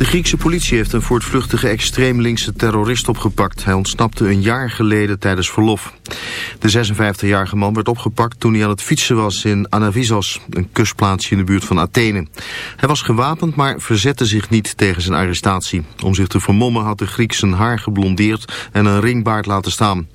De Griekse politie heeft een voortvluchtige extreem linkse terrorist opgepakt. Hij ontsnapte een jaar geleden tijdens verlof. De 56-jarige man werd opgepakt toen hij aan het fietsen was in Anavisos, een kustplaatsje in de buurt van Athene. Hij was gewapend, maar verzette zich niet tegen zijn arrestatie. Om zich te vermommen had de Griek zijn haar geblondeerd en een ringbaard laten staan.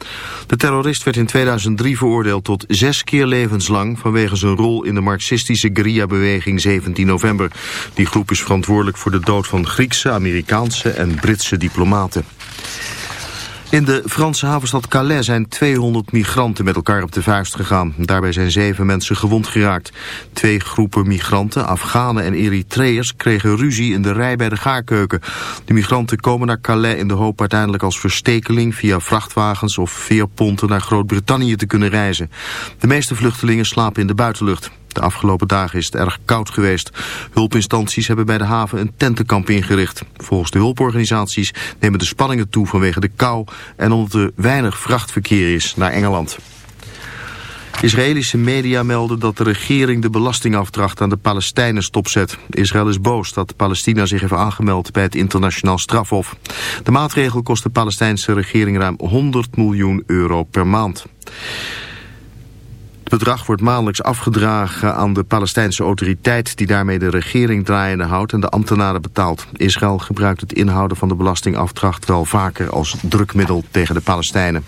De terrorist werd in 2003 veroordeeld tot zes keer levenslang vanwege zijn rol in de marxistische guerrilla-beweging 17 november. Die groep is verantwoordelijk voor de dood van Griekse, Amerikaanse en Britse diplomaten. In de Franse havenstad Calais zijn 200 migranten met elkaar op de vuist gegaan. Daarbij zijn zeven mensen gewond geraakt. Twee groepen migranten, Afghanen en Eritreërs, kregen ruzie in de rij bij de gaarkeuken. De migranten komen naar Calais in de hoop uiteindelijk als verstekeling via vrachtwagens of veerponten naar Groot-Brittannië te kunnen reizen. De meeste vluchtelingen slapen in de buitenlucht. De afgelopen dagen is het erg koud geweest. Hulpinstanties hebben bij de haven een tentenkamp ingericht. Volgens de hulporganisaties nemen de spanningen toe vanwege de kou... en omdat er weinig vrachtverkeer is naar Engeland. Israëlische media melden dat de regering de belastingafdracht aan de Palestijnen stopzet. Israël is boos dat Palestina zich heeft aangemeld bij het internationaal strafhof. De maatregel kost de Palestijnse regering ruim 100 miljoen euro per maand. Het bedrag wordt maandelijks afgedragen aan de Palestijnse autoriteit die daarmee de regering draaiende houdt en de ambtenaren betaalt. Israël gebruikt het inhouden van de belastingafdracht wel vaker als drukmiddel tegen de Palestijnen.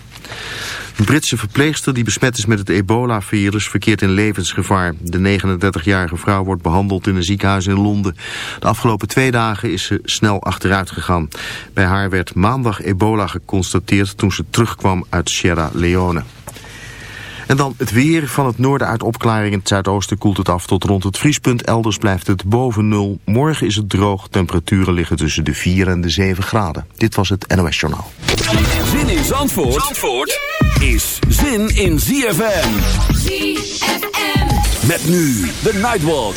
Een Britse verpleegster die besmet is met het ebola-virus verkeert in levensgevaar. De 39-jarige vrouw wordt behandeld in een ziekenhuis in Londen. De afgelopen twee dagen is ze snel achteruit gegaan. Bij haar werd maandag ebola geconstateerd toen ze terugkwam uit Sierra Leone. En dan het weer van het noorden uit opklaring. In het zuidoosten koelt het af tot rond het vriespunt. Elders blijft het boven nul. Morgen is het droog. Temperaturen liggen tussen de 4 en de 7 graden. Dit was het NOS Journaal. Zin in Zandvoort, Zandvoort is zin in ZFM. ZFM. Met nu de Nightwalk.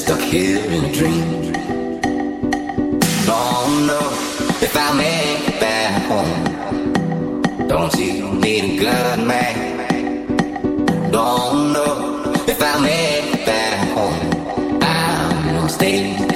Stuck here in a dream. Don't know if I'll make it back home. Don't you need a good man? Don't know if I'll make it back home. I'm gonna stay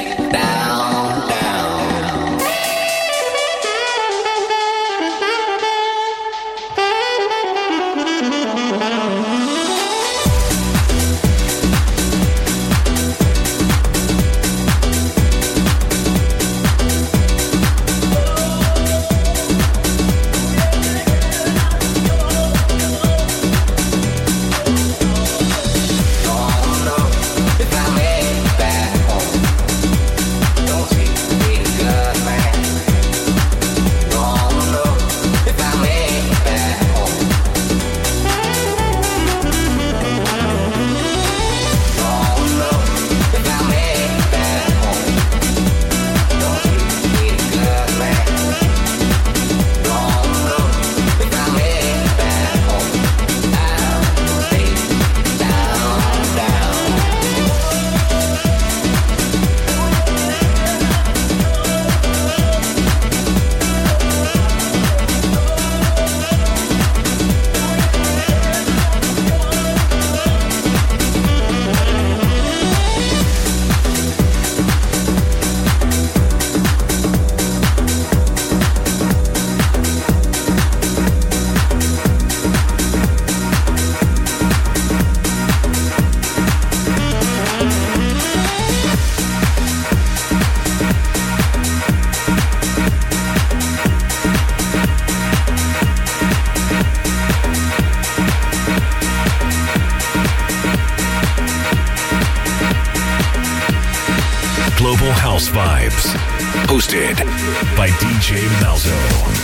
Hosted by DJ Malzo.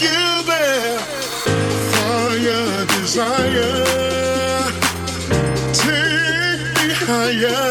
desire. Take me higher.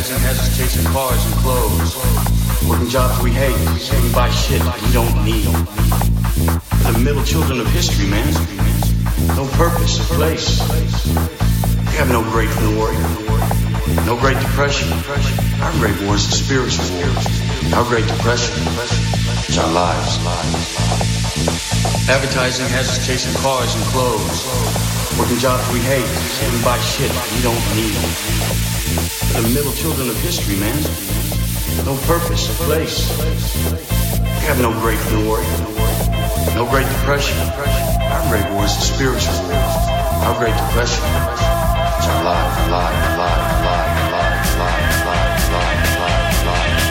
Advertising has us chasing cars and clothes. Working jobs we hate. We buy shit we don't need. The middle children of history, man. No purpose, no place. We have no great war. No great depression. Our great war is the spiritual war. Our great depression is our lives. Advertising has us chasing cars and clothes. Working jobs we hate. We buy shit we don't need. The middle children of history, man. No purpose, no place. We have no great war. No great depression. Our great war is the spiritual war. Our great depression is our life, life, life, life, life, life, life, life, life, life.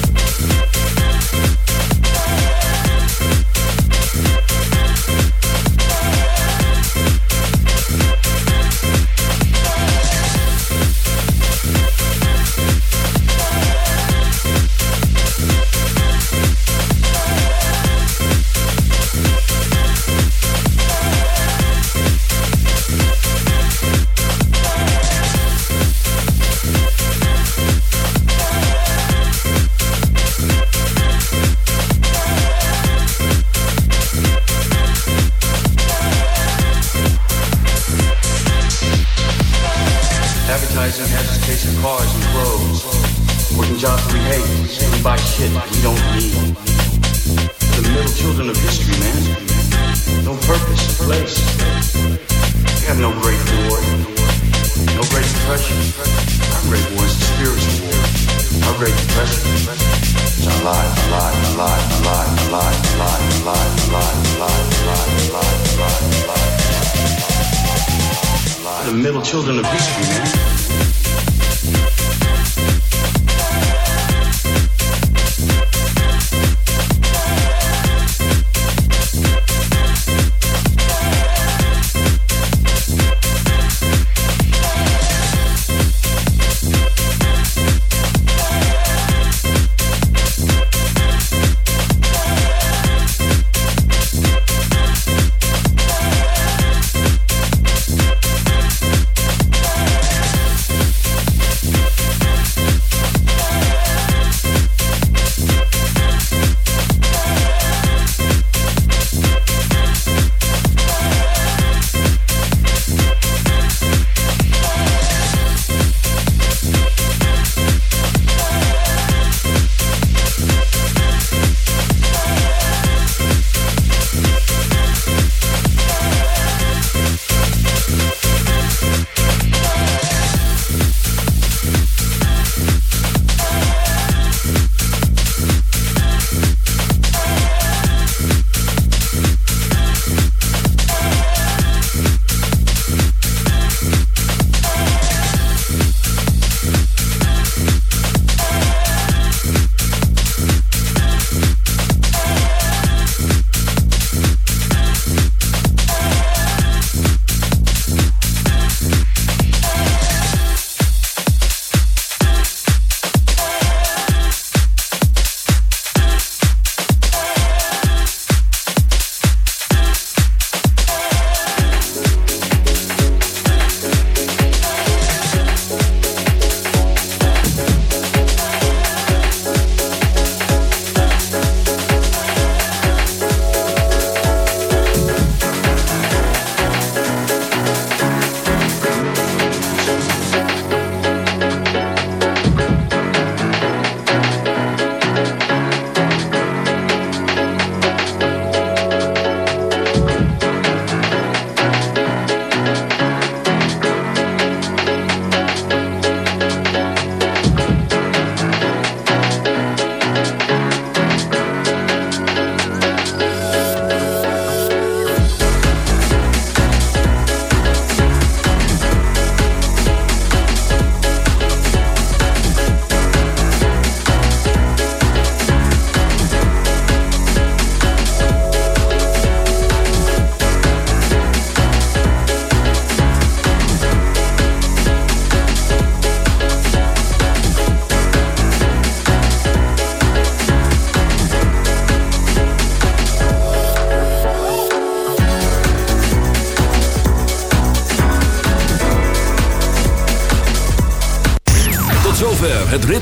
Of cars and clothes. Working jobs we hate. We buy shit we don't need. The middle children of history, man. No purpose, place. We have no great war. No great depression. Our great war is the spiritual war. Our great depression. It's our life, our life, our life, our life, our life, our life, our life, our life, our life, our life, our life, our life, our life. The middle children of history, man.